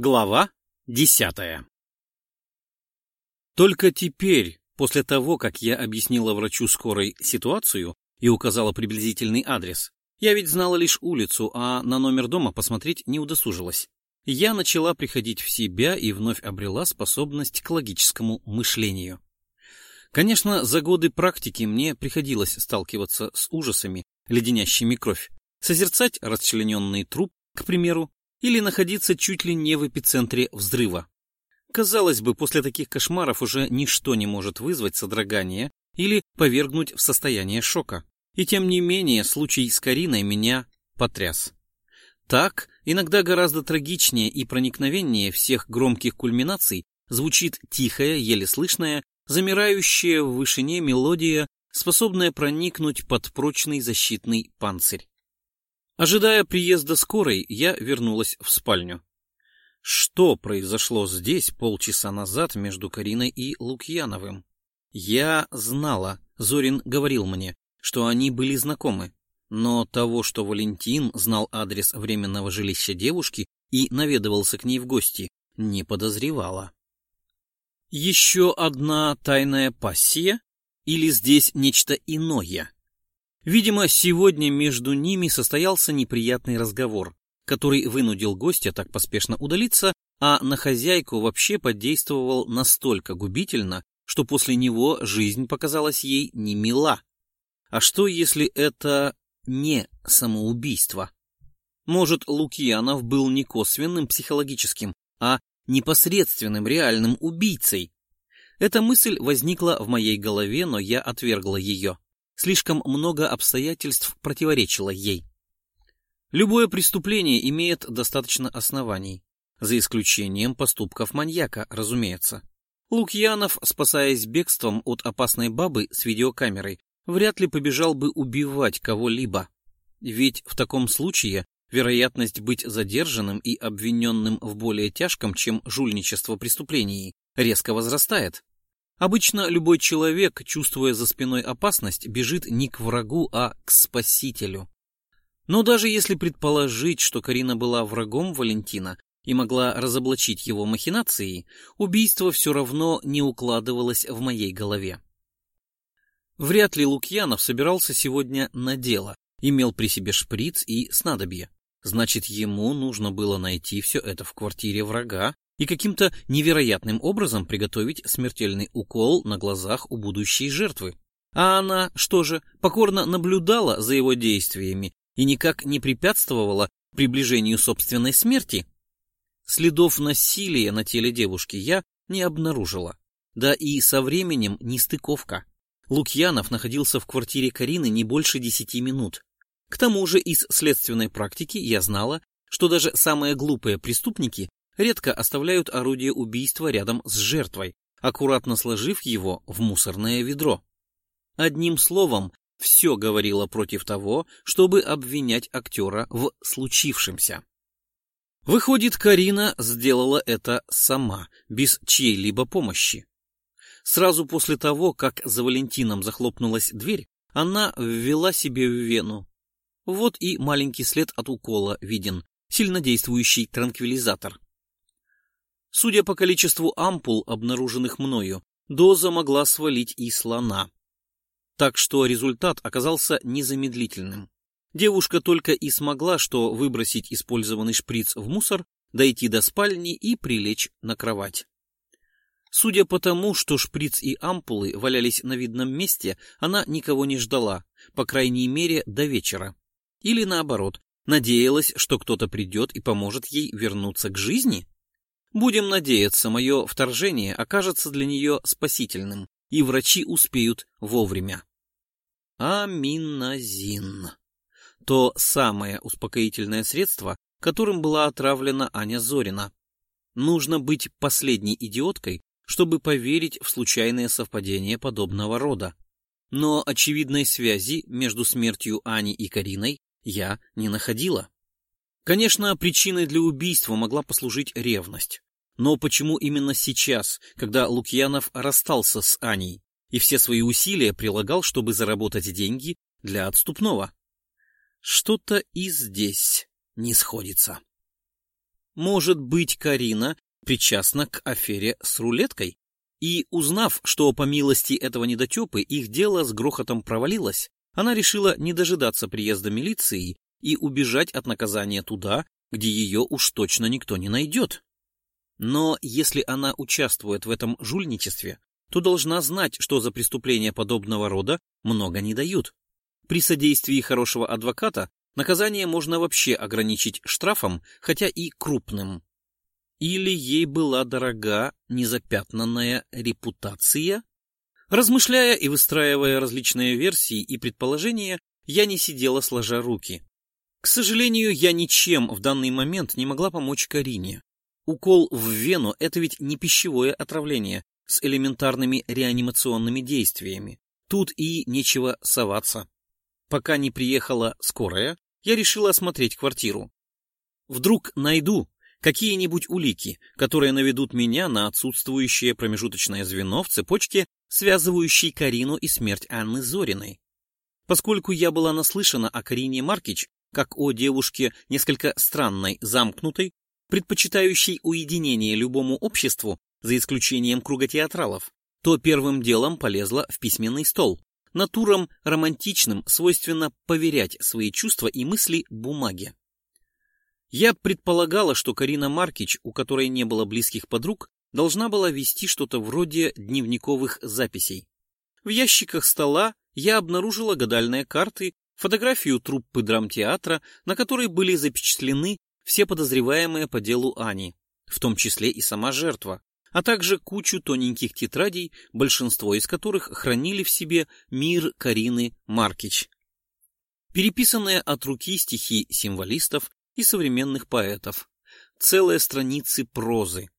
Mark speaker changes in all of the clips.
Speaker 1: Глава десятая Только теперь, после того, как я объяснила врачу скорой ситуацию и указала приблизительный адрес, я ведь знала лишь улицу, а на номер дома посмотреть не удосужилась. Я начала приходить в себя и вновь обрела способность к логическому мышлению. Конечно, за годы практики мне приходилось сталкиваться с ужасами, леденящими кровь, созерцать расчлененный труп, к примеру, или находиться чуть ли не в эпицентре взрыва. Казалось бы, после таких кошмаров уже ничто не может вызвать содрогание или повергнуть в состояние шока. И тем не менее, случай с Кариной меня потряс. Так, иногда гораздо трагичнее и проникновеннее всех громких кульминаций звучит тихая, еле слышная, замирающая в вышине мелодия, способная проникнуть под прочный защитный панцирь. Ожидая приезда скорой, я вернулась в спальню. Что произошло здесь полчаса назад между Кариной и Лукьяновым? Я знала, Зорин говорил мне, что они были знакомы, но того, что Валентин знал адрес временного жилища девушки и наведывался к ней в гости, не подозревала. Еще одна тайная пассия? Или здесь нечто иное? Видимо, сегодня между ними состоялся неприятный разговор, который вынудил гостя так поспешно удалиться, а на хозяйку вообще подействовал настолько губительно, что после него жизнь показалась ей не мила. А что, если это не самоубийство? Может, Лукьянов был не косвенным психологическим, а непосредственным реальным убийцей? Эта мысль возникла в моей голове, но я отвергла ее. Слишком много обстоятельств противоречило ей. Любое преступление имеет достаточно оснований, за исключением поступков маньяка, разумеется. Лукьянов, спасаясь бегством от опасной бабы с видеокамерой, вряд ли побежал бы убивать кого-либо. Ведь в таком случае вероятность быть задержанным и обвиненным в более тяжком, чем жульничество преступлений, резко возрастает. Обычно любой человек, чувствуя за спиной опасность, бежит не к врагу, а к спасителю. Но даже если предположить, что Карина была врагом Валентина и могла разоблачить его махинации, убийство все равно не укладывалось в моей голове. Вряд ли Лукьянов собирался сегодня на дело, имел при себе шприц и снадобье. Значит, ему нужно было найти все это в квартире врага и каким-то невероятным образом приготовить смертельный укол на глазах у будущей жертвы. А она, что же, покорно наблюдала за его действиями и никак не препятствовала приближению собственной смерти? Следов насилия на теле девушки я не обнаружила. Да и со временем нестыковка. Лукьянов находился в квартире Карины не больше десяти минут. К тому же из следственной практики я знала, что даже самые глупые преступники редко оставляют орудие убийства рядом с жертвой, аккуратно сложив его в мусорное ведро. Одним словом, все говорило против того, чтобы обвинять актера в случившемся. Выходит, Карина сделала это сама, без чьей-либо помощи. Сразу после того, как за Валентином захлопнулась дверь, она ввела себе в вену. Вот и маленький след от укола виден, сильнодействующий транквилизатор. Судя по количеству ампул, обнаруженных мною, доза могла свалить и слона. Так что результат оказался незамедлительным. Девушка только и смогла что выбросить использованный шприц в мусор, дойти до спальни и прилечь на кровать. Судя по тому, что шприц и ампулы валялись на видном месте, она никого не ждала, по крайней мере, до вечера. Или наоборот, надеялась, что кто-то придет и поможет ей вернуться к жизни? Будем надеяться, мое вторжение окажется для нее спасительным, и врачи успеют вовремя. Аминозин. То самое успокоительное средство, которым была отравлена Аня Зорина. Нужно быть последней идиоткой, чтобы поверить в случайное совпадение подобного рода. Но очевидной связи между смертью Ани и Кариной я не находила. Конечно, причиной для убийства могла послужить ревность. Но почему именно сейчас, когда Лукьянов расстался с Аней и все свои усилия прилагал, чтобы заработать деньги для отступного? Что-то и здесь не сходится. Может быть, Карина причастна к афере с рулеткой? И, узнав, что по милости этого недотепы их дело с грохотом провалилось, она решила не дожидаться приезда милиции и убежать от наказания туда, где ее уж точно никто не найдет. Но если она участвует в этом жульничестве, то должна знать, что за преступления подобного рода много не дают. При содействии хорошего адвоката наказание можно вообще ограничить штрафом, хотя и крупным. Или ей была дорога незапятнанная репутация? Размышляя и выстраивая различные версии и предположения, я не сидела сложа руки. К сожалению, я ничем в данный момент не могла помочь Карине. Укол в вену – это ведь не пищевое отравление с элементарными реанимационными действиями. Тут и нечего соваться. Пока не приехала скорая, я решила осмотреть квартиру. Вдруг найду какие-нибудь улики, которые наведут меня на отсутствующее промежуточное звено в цепочке, связывающей Карину и смерть Анны Зориной. Поскольку я была наслышана о Карине Маркич как о девушке несколько странной, замкнутой, предпочитающей уединение любому обществу, за исключением круга театралов, то первым делом полезла в письменный стол. Натурам романтичным свойственно поверять свои чувства и мысли бумаге. Я предполагала, что Карина Маркич, у которой не было близких подруг, должна была вести что-то вроде дневниковых записей. В ящиках стола я обнаружила гадальные карты, фотографию труппы драмтеатра, на которой были запечатлены все подозреваемые по делу Ани, в том числе и сама жертва, а также кучу тоненьких тетрадей, большинство из которых хранили в себе мир Карины Маркич. Переписанные от руки стихи символистов и современных поэтов, целые страницы прозы.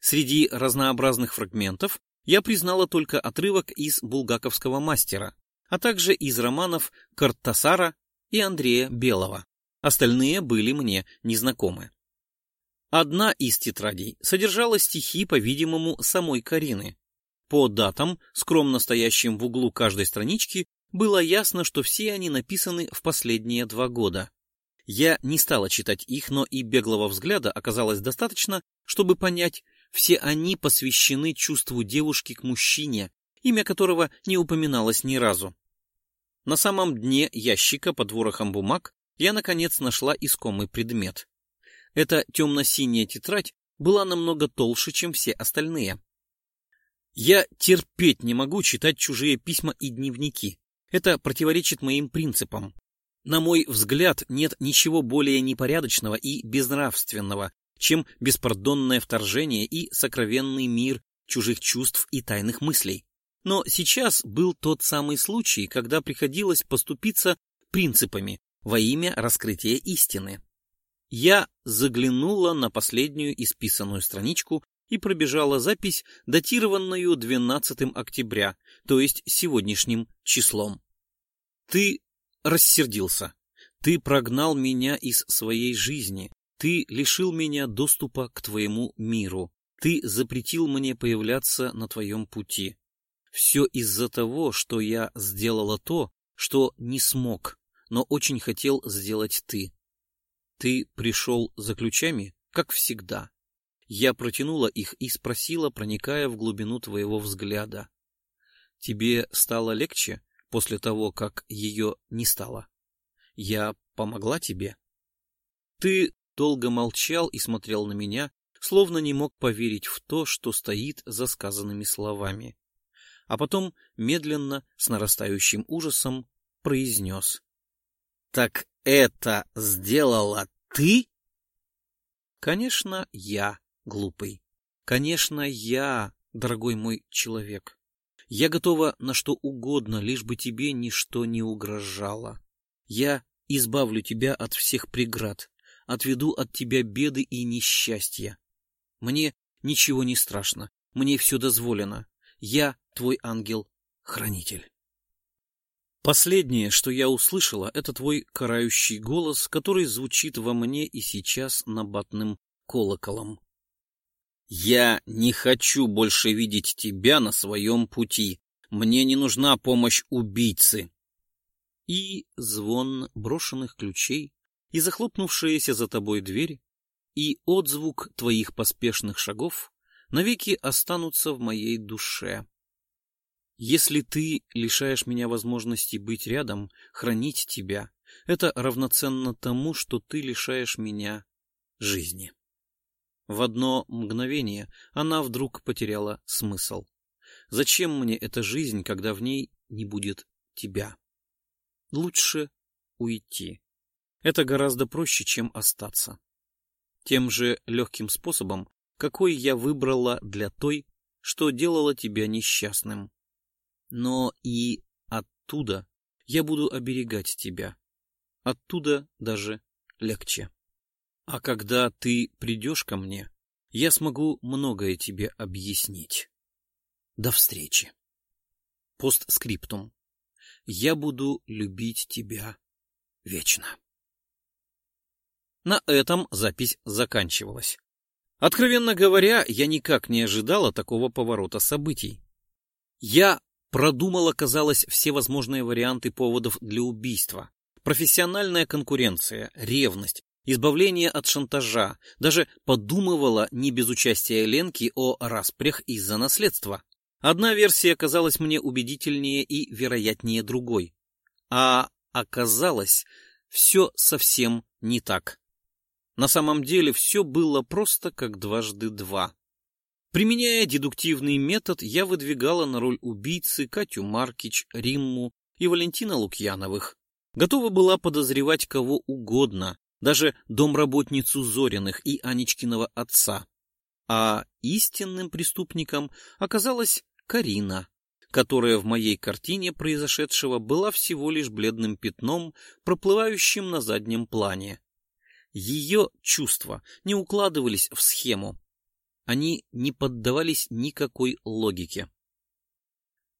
Speaker 1: Среди разнообразных фрагментов я признала только отрывок из булгаковского мастера, а также из романов Картасара и Андрея Белого. Остальные были мне незнакомы. Одна из тетрадей содержала стихи, по-видимому, самой Карины. По датам, скромно стоящим в углу каждой странички, было ясно, что все они написаны в последние два года. Я не стала читать их, но и беглого взгляда оказалось достаточно, чтобы понять, все они посвящены чувству девушки к мужчине, имя которого не упоминалось ни разу. На самом дне ящика под ворохом бумаг я, наконец, нашла искомый предмет. Эта темно-синяя тетрадь была намного толще, чем все остальные. Я терпеть не могу читать чужие письма и дневники. Это противоречит моим принципам. На мой взгляд, нет ничего более непорядочного и безнравственного, чем беспардонное вторжение и сокровенный мир чужих чувств и тайных мыслей. Но сейчас был тот самый случай, когда приходилось поступиться принципами во имя раскрытия истины. Я заглянула на последнюю исписанную страничку и пробежала запись, датированную 12 октября, то есть сегодняшним числом. Ты рассердился. Ты прогнал меня из своей жизни. Ты лишил меня доступа к твоему миру. Ты запретил мне появляться на твоем пути. Все из-за того, что я сделала то, что не смог, но очень хотел сделать ты. Ты пришел за ключами, как всегда. Я протянула их и спросила, проникая в глубину твоего взгляда. Тебе стало легче? после того, как ее не стало. Я помогла тебе? Ты долго молчал и смотрел на меня, словно не мог поверить в то, что стоит за сказанными словами. А потом медленно, с нарастающим ужасом, произнес. — Так это сделала ты? — Конечно, я, глупый. Конечно, я, дорогой мой человек. Я готова на что угодно, лишь бы тебе ничто не угрожало. Я избавлю тебя от всех преград, отведу от тебя беды и несчастья. Мне ничего не страшно, мне все дозволено. Я твой ангел-хранитель. Последнее, что я услышала, это твой карающий голос, который звучит во мне и сейчас набатным колоколом. «Я не хочу больше видеть тебя на своем пути. Мне не нужна помощь убийцы». И звон брошенных ключей, и захлопнувшаяся за тобой дверь, и отзвук твоих поспешных шагов навеки останутся в моей душе. Если ты лишаешь меня возможности быть рядом, хранить тебя, это равноценно тому, что ты лишаешь меня жизни. В одно мгновение она вдруг потеряла смысл. Зачем мне эта жизнь, когда в ней не будет тебя? Лучше уйти. Это гораздо проще, чем остаться. Тем же легким способом, какой я выбрала для той, что делала тебя несчастным. Но и оттуда я буду оберегать тебя. Оттуда даже легче. А когда ты придешь ко мне, я смогу многое тебе объяснить. До встречи. Постскриптум. Я буду любить тебя вечно. На этом запись заканчивалась. Откровенно говоря, я никак не ожидала такого поворота событий. Я продумала, казалось, все возможные варианты поводов для убийства. Профессиональная конкуренция, ревность, избавление от шантажа, даже подумывала не без участия Ленки о распрях из-за наследства. Одна версия казалась мне убедительнее и вероятнее другой. А оказалось, все совсем не так. На самом деле все было просто как дважды два. Применяя дедуктивный метод, я выдвигала на роль убийцы Катю Маркич, Римму и Валентина Лукьяновых. Готова была подозревать кого угодно, даже домработницу Зориных и Анечкиного отца. А истинным преступником оказалась Карина, которая в моей картине произошедшего была всего лишь бледным пятном, проплывающим на заднем плане. Ее чувства не укладывались в схему. Они не поддавались никакой логике.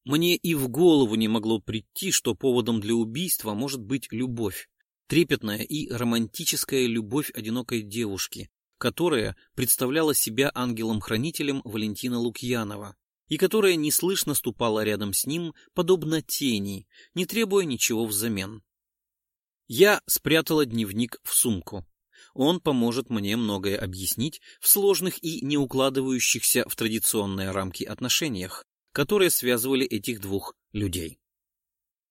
Speaker 1: Мне и в голову не могло прийти, что поводом для убийства может быть любовь, трепетная и романтическая любовь одинокой девушки, которая представляла себя ангелом-хранителем Валентина Лукьянова и которая неслышно ступала рядом с ним, подобно тени, не требуя ничего взамен. Я спрятала дневник в сумку. Он поможет мне многое объяснить в сложных и не укладывающихся в традиционные рамки отношениях, которые связывали этих двух людей.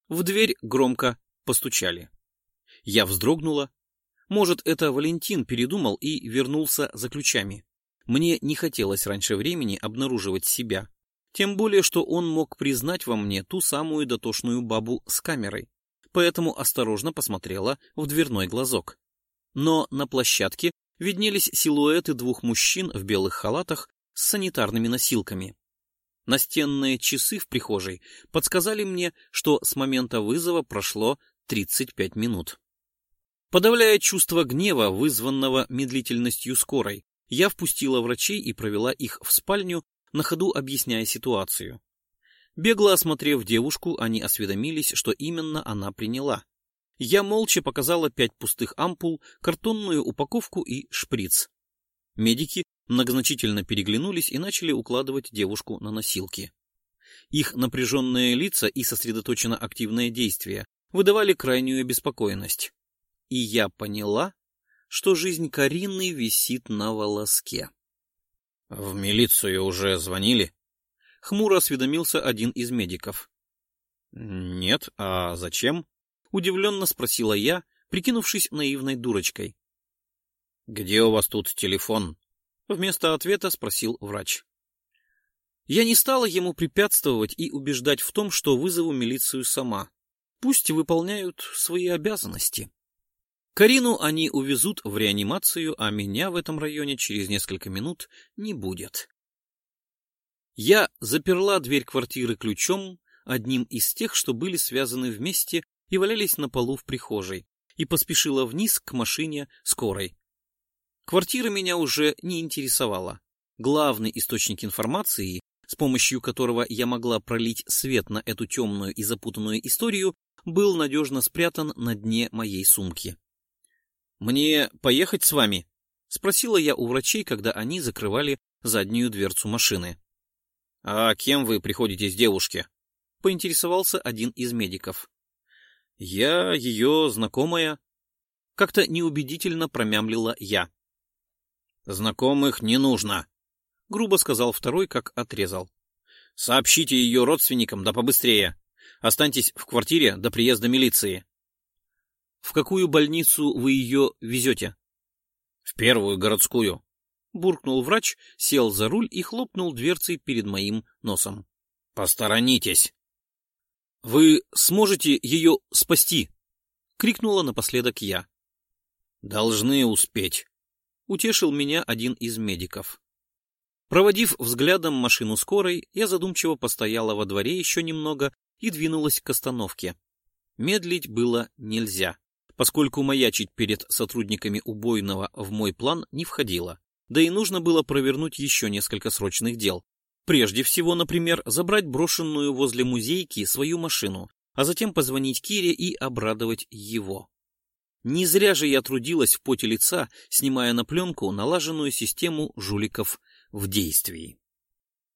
Speaker 1: В дверь громко постучали. Я вздрогнула. Может, это Валентин передумал и вернулся за ключами. Мне не хотелось раньше времени обнаруживать себя. Тем более, что он мог признать во мне ту самую дотошную бабу с камерой. Поэтому осторожно посмотрела в дверной глазок но на площадке виднелись силуэты двух мужчин в белых халатах с санитарными носилками. Настенные часы в прихожей подсказали мне, что с момента вызова прошло 35 минут. Подавляя чувство гнева, вызванного медлительностью скорой, я впустила врачей и провела их в спальню, на ходу объясняя ситуацию. Бегло осмотрев девушку, они осведомились, что именно она приняла. Я молча показала пять пустых ампул, картонную упаковку и шприц. Медики многозначительно переглянулись и начали укладывать девушку на носилки. Их напряженные лица и сосредоточенно активное действие выдавали крайнюю беспокойность. И я поняла, что жизнь Карины висит на волоске. — В милицию уже звонили? — хмуро осведомился один из медиков. — Нет, а зачем? — удивленно спросила я, прикинувшись наивной дурочкой. — Где у вас тут телефон? — вместо ответа спросил врач. Я не стала ему препятствовать и убеждать в том, что вызову милицию сама. Пусть выполняют свои обязанности. Карину они увезут в реанимацию, а меня в этом районе через несколько минут не будет. Я заперла дверь квартиры ключом, одним из тех, что были связаны вместе и валялись на полу в прихожей, и поспешила вниз к машине скорой. Квартира меня уже не интересовала. Главный источник информации, с помощью которого я могла пролить свет на эту темную и запутанную историю, был надежно спрятан на дне моей сумки. «Мне поехать с вами?» — спросила я у врачей, когда они закрывали заднюю дверцу машины. «А кем вы приходите с девушке?» — поинтересовался один из медиков. Я ее знакомая. Как-то неубедительно промямлила я. Знакомых не нужно, — грубо сказал второй, как отрезал. Сообщите ее родственникам, да побыстрее. Останьтесь в квартире до приезда милиции. В какую больницу вы ее везете? В первую городскую. Буркнул врач, сел за руль и хлопнул дверцей перед моим носом. Посторонитесь. Вы сможете ее спасти? Крикнула напоследок я. Должны успеть. Утешил меня один из медиков. Проводив взглядом машину скорой, я задумчиво постояла во дворе еще немного и двинулась к остановке. Медлить было нельзя, поскольку маячить перед сотрудниками убойного в мой план не входило. Да и нужно было провернуть еще несколько срочных дел. Прежде всего, например, забрать брошенную возле музейки свою машину, а затем позвонить Кире и обрадовать его. Не зря же я трудилась в поте лица, снимая на пленку налаженную систему жуликов в действии.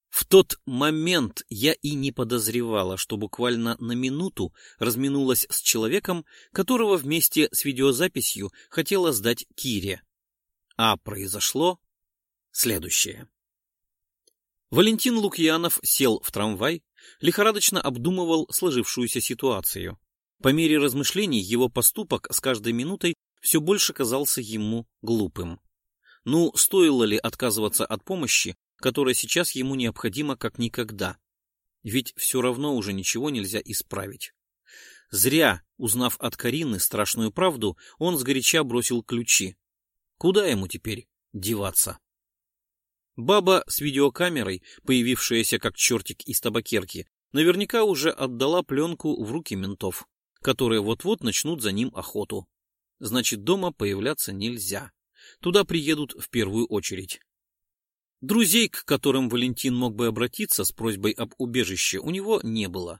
Speaker 1: В тот момент я и не подозревала, что буквально на минуту разминулась с человеком, которого вместе с видеозаписью хотела сдать Кире. А произошло следующее. Валентин Лукьянов сел в трамвай, лихорадочно обдумывал сложившуюся ситуацию. По мере размышлений его поступок с каждой минутой все больше казался ему глупым. Ну, стоило ли отказываться от помощи, которая сейчас ему необходима как никогда? Ведь все равно уже ничего нельзя исправить. Зря, узнав от Карины страшную правду, он сгоряча бросил ключи. Куда ему теперь деваться? Баба с видеокамерой, появившаяся как чертик из табакерки, наверняка уже отдала пленку в руки ментов, которые вот-вот начнут за ним охоту. Значит, дома появляться нельзя. Туда приедут в первую очередь. Друзей, к которым Валентин мог бы обратиться с просьбой об убежище, у него не было.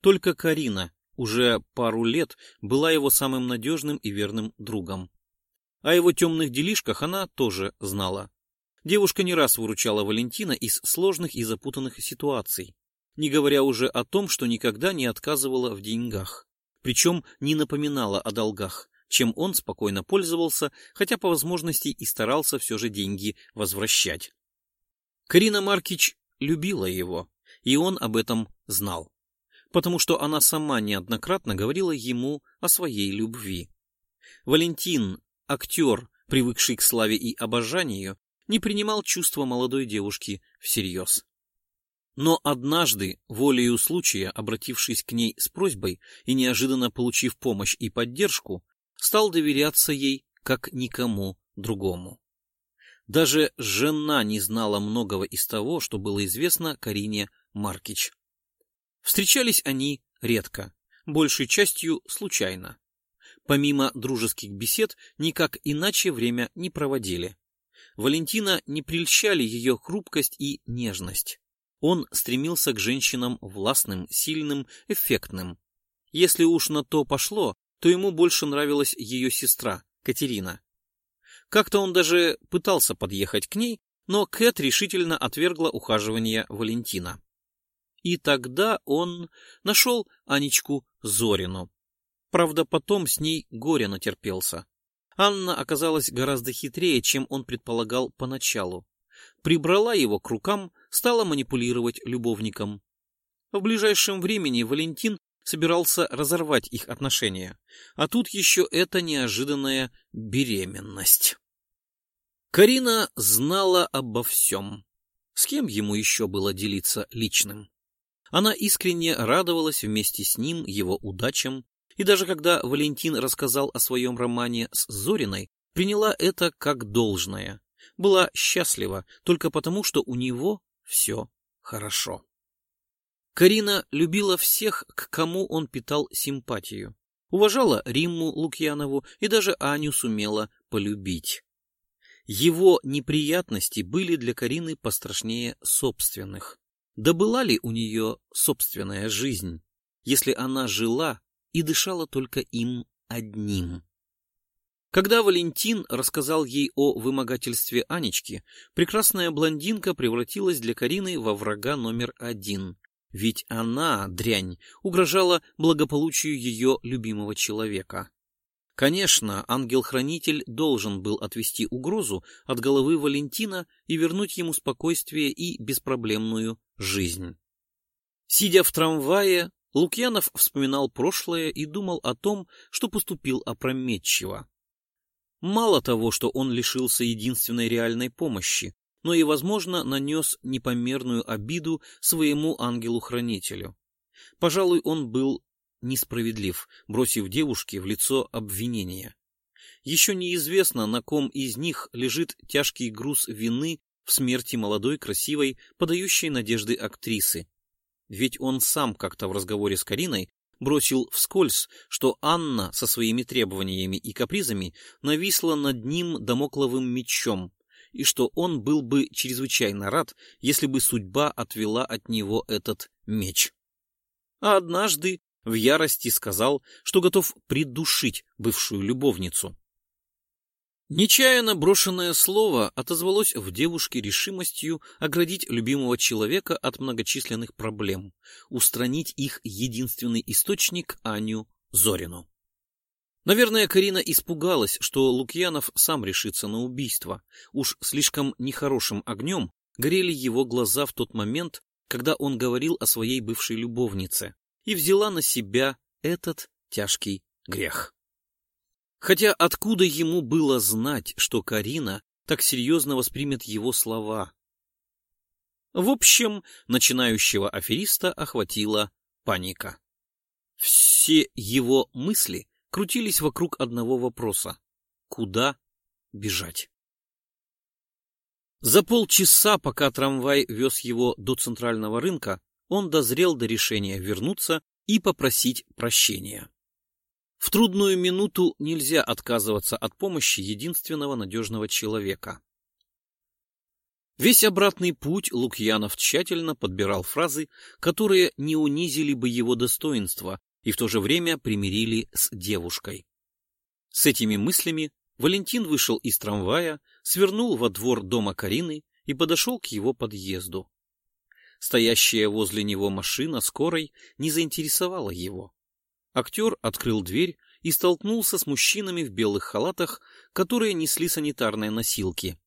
Speaker 1: Только Карина уже пару лет была его самым надежным и верным другом. О его темных делишках она тоже знала. Девушка не раз выручала Валентина из сложных и запутанных ситуаций, не говоря уже о том, что никогда не отказывала в деньгах, причем не напоминала о долгах, чем он спокойно пользовался, хотя по возможности и старался все же деньги возвращать. Карина Маркич любила его, и он об этом знал, потому что она сама неоднократно говорила ему о своей любви. Валентин, актер, привыкший к славе и обожанию, не принимал чувства молодой девушки всерьез. Но однажды, волею случая, обратившись к ней с просьбой и неожиданно получив помощь и поддержку, стал доверяться ей, как никому другому. Даже жена не знала многого из того, что было известно Карине Маркич. Встречались они редко, большей частью случайно. Помимо дружеских бесед, никак иначе время не проводили. Валентина не прельщали ее хрупкость и нежность. Он стремился к женщинам властным, сильным, эффектным. Если уж на то пошло, то ему больше нравилась ее сестра, Катерина. Как-то он даже пытался подъехать к ней, но Кэт решительно отвергла ухаживание Валентина. И тогда он нашел Анечку Зорину. Правда, потом с ней горе натерпелся. Анна оказалась гораздо хитрее, чем он предполагал поначалу. Прибрала его к рукам, стала манипулировать любовником. В ближайшем времени Валентин собирался разорвать их отношения. А тут еще эта неожиданная беременность. Карина знала обо всем. С кем ему еще было делиться личным? Она искренне радовалась вместе с ним его удачам, и даже когда Валентин рассказал о своем романе с Зориной, приняла это как должное. Была счастлива только потому, что у него все хорошо. Карина любила всех, к кому он питал симпатию. Уважала Римму Лукьянову и даже Аню сумела полюбить. Его неприятности были для Карины пострашнее собственных. Да была ли у нее собственная жизнь, если она жила и дышала только им одним? Когда Валентин рассказал ей о вымогательстве Анечки, прекрасная блондинка превратилась для Карины во врага номер один. Ведь она, дрянь, угрожала благополучию ее любимого человека. Конечно, ангел-хранитель должен был отвести угрозу от головы Валентина и вернуть ему спокойствие и беспроблемную жизнь. Сидя в трамвае, Лукьянов вспоминал прошлое и думал о том, что поступил опрометчиво. Мало того, что он лишился единственной реальной помощи, но и, возможно, нанес непомерную обиду своему ангелу-хранителю. Пожалуй, он был несправедлив, бросив девушке в лицо обвинения. Еще неизвестно, на ком из них лежит тяжкий груз вины в смерти молодой, красивой, подающей надежды актрисы. Ведь он сам как-то в разговоре с Кариной бросил вскользь, что Анна со своими требованиями и капризами нависла над ним домокловым мечом, и что он был бы чрезвычайно рад, если бы судьба отвела от него этот меч. А однажды в ярости сказал, что готов придушить бывшую любовницу. Нечаянно брошенное слово отозвалось в девушке решимостью оградить любимого человека от многочисленных проблем, устранить их единственный источник Аню Зорину. Наверное, Карина испугалась, что Лукьянов сам решится на убийство. Уж слишком нехорошим огнем горели его глаза в тот момент, когда он говорил о своей бывшей любовнице и взяла на себя этот тяжкий грех. Хотя откуда ему было знать, что Карина так серьезно воспримет его слова? В общем, начинающего афериста охватила паника. Все его мысли крутились вокруг одного вопроса — куда бежать? За полчаса, пока трамвай вез его до центрального рынка, он дозрел до решения вернуться и попросить прощения. В трудную минуту нельзя отказываться от помощи единственного надежного человека. Весь обратный путь Лукьянов тщательно подбирал фразы, которые не унизили бы его достоинства и в то же время примирили с девушкой. С этими мыслями Валентин вышел из трамвая, свернул во двор дома Карины и подошел к его подъезду. Стоящая возле него машина скорой не заинтересовала его. Актер открыл дверь и столкнулся с мужчинами в белых халатах, которые несли санитарные носилки.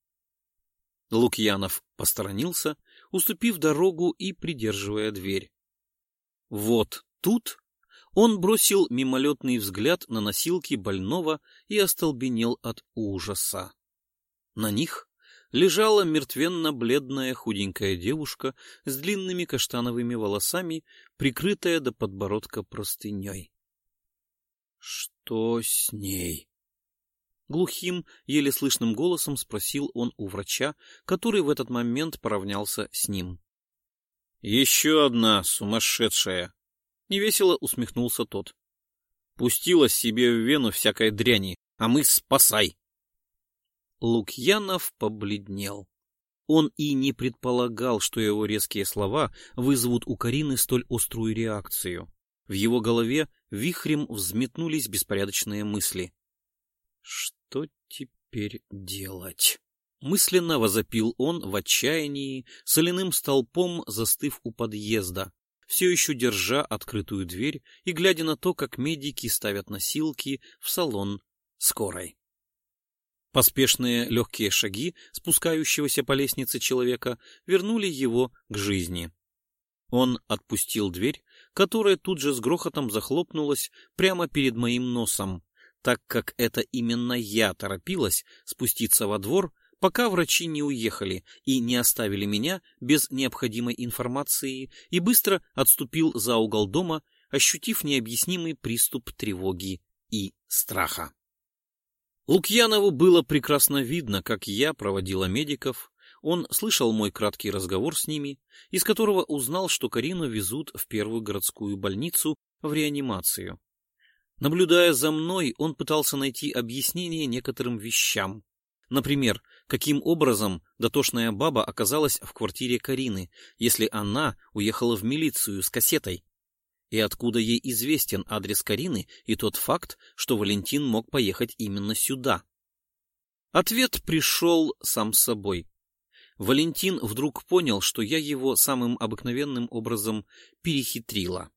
Speaker 1: Лукьянов посторонился, уступив дорогу и придерживая дверь. Вот тут он бросил мимолетный взгляд на носилки больного и остолбенел от ужаса. На них лежала мертвенно-бледная худенькая девушка с длинными каштановыми волосами, прикрытая до подбородка простыней. «Что с ней?» Глухим, еле слышным голосом спросил он у врача, который в этот момент поравнялся с ним. «Еще одна сумасшедшая!» — невесело усмехнулся тот. «Пустила себе в вену всякой дряни, а мы спасай!» Лукьянов побледнел. Он и не предполагал, что его резкие слова вызовут у Карины столь острую реакцию. В его голове вихрем взметнулись беспорядочные мысли. Что теперь делать? Мысленно возопил он в отчаянии, соляным столпом застыв у подъезда, все еще держа открытую дверь и глядя на то, как медики ставят носилки в салон скорой. Поспешные легкие шаги спускающегося по лестнице человека вернули его к жизни. Он отпустил дверь, которая тут же с грохотом захлопнулась прямо перед моим носом, так как это именно я торопилась спуститься во двор, пока врачи не уехали и не оставили меня без необходимой информации, и быстро отступил за угол дома, ощутив необъяснимый приступ тревоги и страха. Лукьянову было прекрасно видно, как я проводила медиков. Он слышал мой краткий разговор с ними, из которого узнал, что Карину везут в первую городскую больницу в реанимацию. Наблюдая за мной, он пытался найти объяснение некоторым вещам. Например, каким образом дотошная баба оказалась в квартире Карины, если она уехала в милицию с кассетой и откуда ей известен адрес Карины и тот факт, что Валентин мог поехать именно сюда. Ответ пришел сам собой. Валентин вдруг понял, что я его самым обыкновенным образом перехитрила.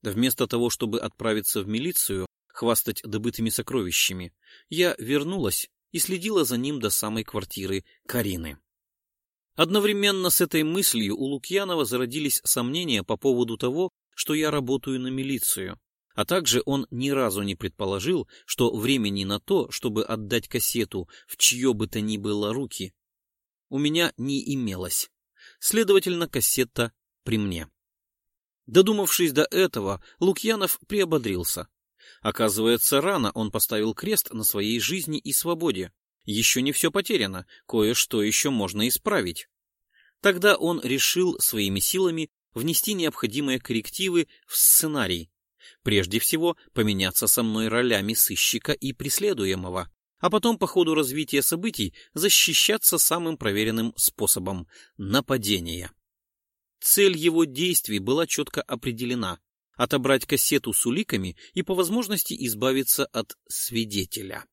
Speaker 1: Вместо того, чтобы отправиться в милицию, хвастать добытыми сокровищами, я вернулась и следила за ним до самой квартиры Карины. Одновременно с этой мыслью у Лукьянова зародились сомнения по поводу того, что я работаю на милицию, а также он ни разу не предположил, что времени на то, чтобы отдать кассету в чье бы то ни было руки, у меня не имелось. Следовательно, кассета при мне. Додумавшись до этого, Лукьянов приободрился. Оказывается, рано он поставил крест на своей жизни и свободе. Еще не все потеряно, кое-что еще можно исправить. Тогда он решил своими силами внести необходимые коррективы в сценарий. Прежде всего, поменяться со мной ролями сыщика и преследуемого, а потом по ходу развития событий защищаться самым проверенным способом — нападения. Цель его действий была четко определена — отобрать кассету с уликами и по возможности избавиться от свидетеля.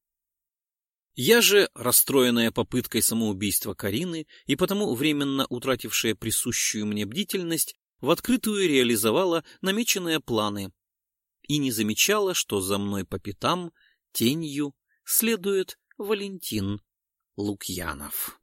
Speaker 1: Я же, расстроенная попыткой самоубийства Карины и потому временно утратившая присущую мне бдительность, в открытую реализовала намеченные планы и не замечала, что за мной по пятам, тенью, следует Валентин Лукьянов.